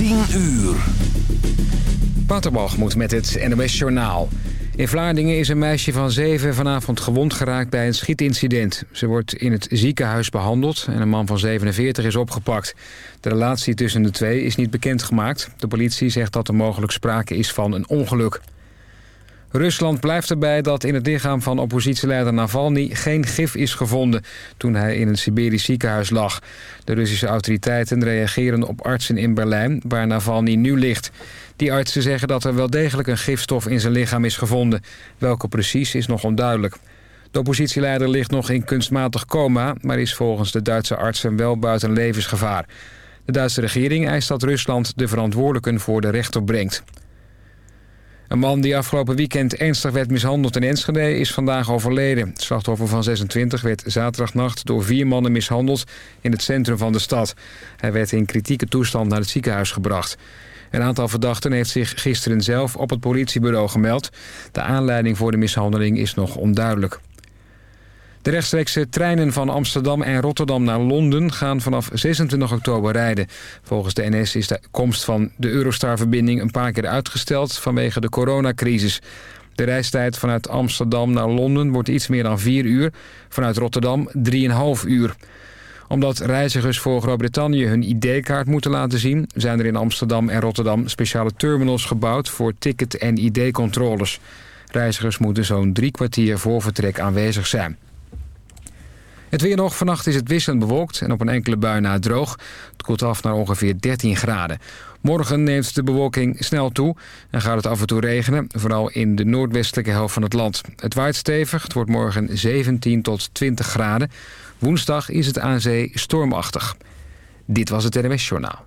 10 uur. moet met het NOS Journaal. In Vlaardingen is een meisje van zeven vanavond gewond geraakt bij een schietincident. Ze wordt in het ziekenhuis behandeld en een man van 47 is opgepakt. De relatie tussen de twee is niet bekendgemaakt. De politie zegt dat er mogelijk sprake is van een ongeluk. Rusland blijft erbij dat in het lichaam van oppositieleider Navalny geen gif is gevonden toen hij in een Siberisch ziekenhuis lag. De Russische autoriteiten reageren op artsen in Berlijn waar Navalny nu ligt. Die artsen zeggen dat er wel degelijk een gifstof in zijn lichaam is gevonden. Welke precies is nog onduidelijk. De oppositieleider ligt nog in kunstmatig coma... maar is volgens de Duitse artsen wel buiten levensgevaar. De Duitse regering eist dat Rusland de verantwoordelijken voor de rechter brengt. Een man die afgelopen weekend ernstig werd mishandeld in Enschede is vandaag overleden. Het slachtoffer van 26 werd zaterdagnacht door vier mannen mishandeld in het centrum van de stad. Hij werd in kritieke toestand naar het ziekenhuis gebracht. Een aantal verdachten heeft zich gisteren zelf op het politiebureau gemeld. De aanleiding voor de mishandeling is nog onduidelijk. De rechtstreekse treinen van Amsterdam en Rotterdam naar Londen gaan vanaf 26 oktober rijden. Volgens de NS is de komst van de Eurostar-verbinding een paar keer uitgesteld vanwege de coronacrisis. De reistijd vanuit Amsterdam naar Londen wordt iets meer dan 4 uur, vanuit Rotterdam 3,5 uur omdat reizigers voor Groot-Brittannië hun ID-kaart moeten laten zien... zijn er in Amsterdam en Rotterdam speciale terminals gebouwd voor ticket- en ID-controles. Reizigers moeten zo'n drie kwartier voor vertrek aanwezig zijn. Het weer nog. Vannacht is het wisselend bewolkt en op een enkele bui na droog. Het koelt af naar ongeveer 13 graden. Morgen neemt de bewolking snel toe en gaat het af en toe regenen. Vooral in de noordwestelijke helft van het land. Het waait stevig. Het wordt morgen 17 tot 20 graden. Woensdag is het aan zee stormachtig. Dit was het NWS Journaal.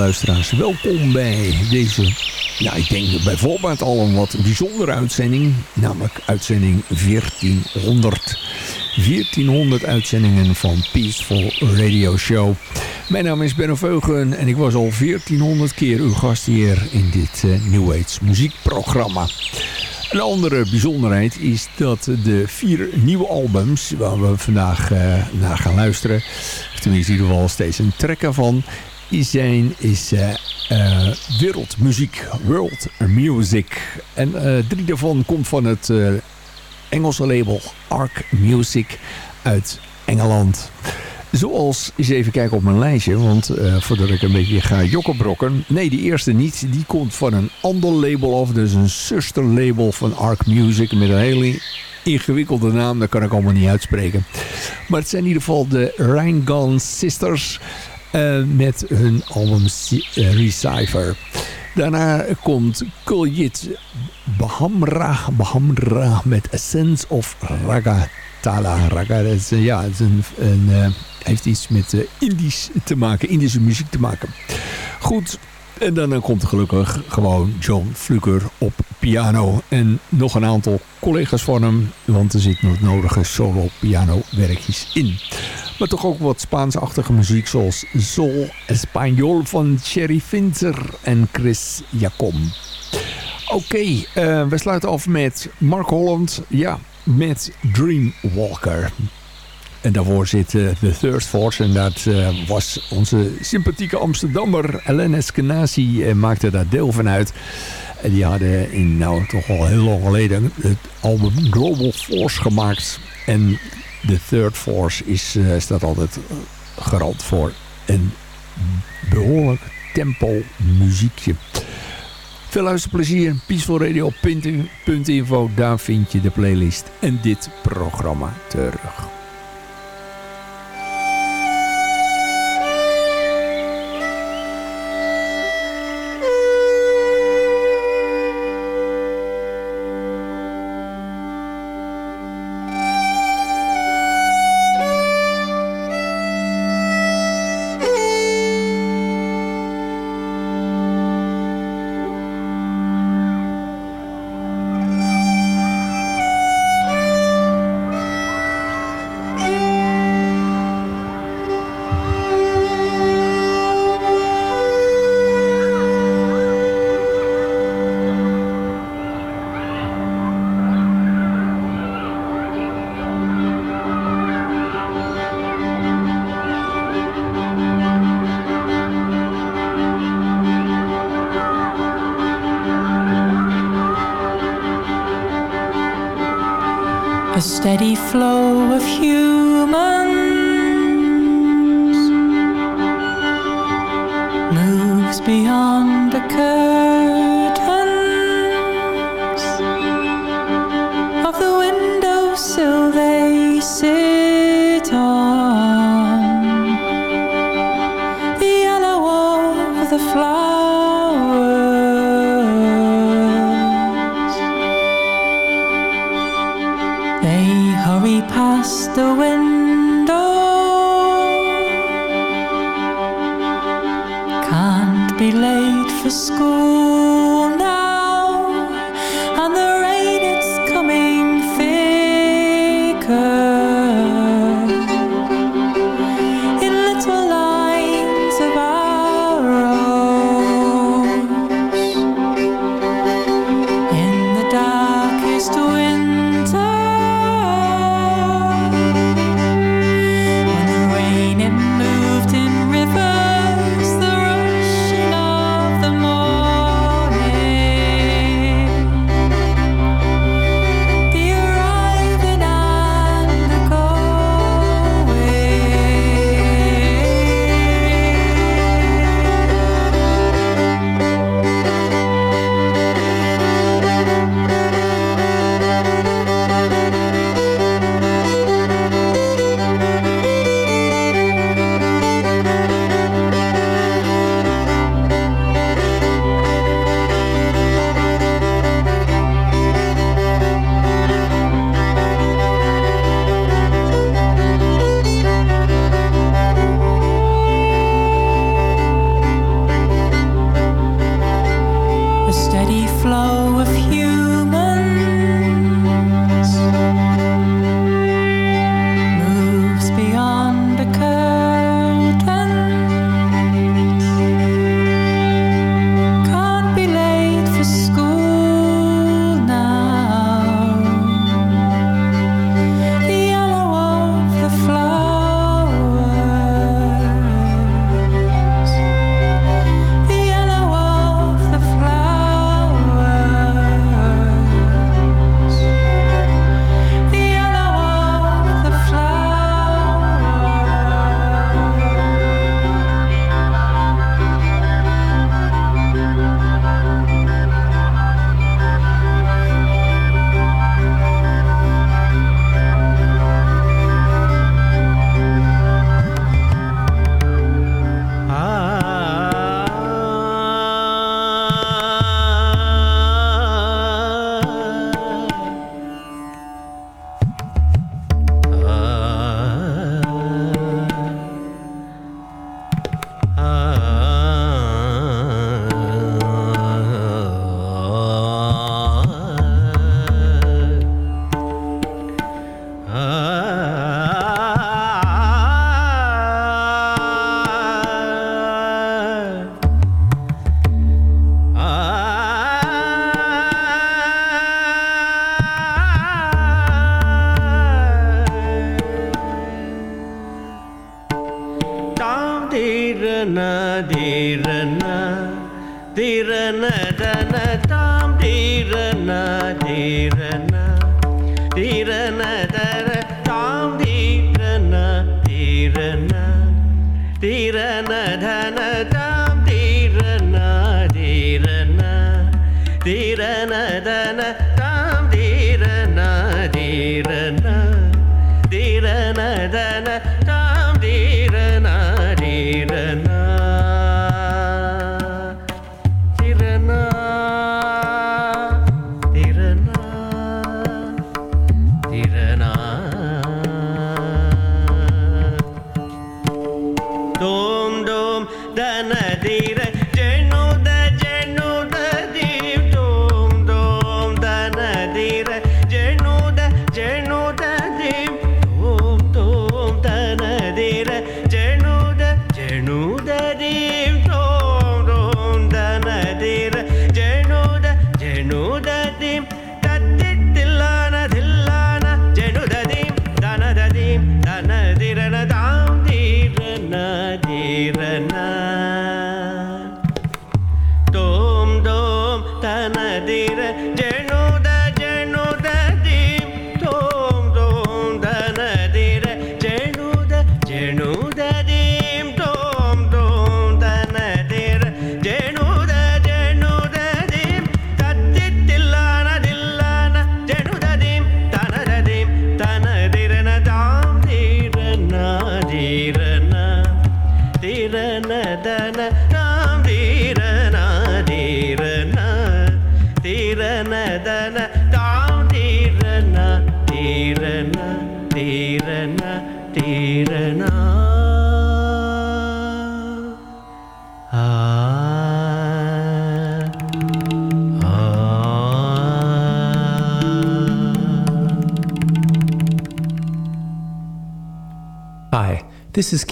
luisteraars. Welkom bij deze, ja, ik denk bijvoorbeeld al een wat bijzondere uitzending. Namelijk uitzending 1400. 1400 uitzendingen van Peaceful Radio Show. Mijn naam is Benno Veugen en ik was al 1400 keer uw gastheer in dit uh, New Age muziekprogramma. Een andere bijzonderheid is dat de vier nieuwe albums waar we vandaag uh, naar gaan luisteren, tenminste in ieder geval steeds een track ervan, zijn is uh, uh, wereldmuziek, world music. En uh, drie daarvan komt van het Engelse label Arc Music uit Engeland. Zoals, eens even kijken op mijn lijstje, want voordat ik een beetje ga jokkenbrokken. Nee, die eerste niet. Die komt van een ander label af, dus een zusterlabel van Arc Music met een hele ingewikkelde naam, dat kan ik allemaal niet uitspreken. Maar het zijn in ieder geval de Rheingon Sisters... Uh, met hun album uh, Recipher. Daarna komt Kuljit Bahamra, Bahamra met A Sense of. Raga, dat is, ja, een, uh, heeft iets met Indisch te maken, Indische muziek te maken. Goed, en dan komt gelukkig gewoon John Fluker op piano. En nog een aantal collega's van hem, want er zit nog nodige solo piano werkjes in. Maar toch ook wat Spaansachtige muziek zoals Sol Español van Cherry Finzer en Chris Jacom. Oké, uh, we sluiten af met Mark Holland. Ja, met Dreamwalker. En daarvoor zit The Thirst Force. En dat was onze sympathieke Amsterdammer Ellen Eskenazi. En maakte daar deel van uit. En die hadden in, nou toch al heel lang geleden het album Global Force gemaakt. En The Third Force is, staat altijd garant voor een behoorlijk tempo muziekje. Veel luisterplezier. Peacefulradio.info. Daar vind je de playlist en dit programma terug. of you.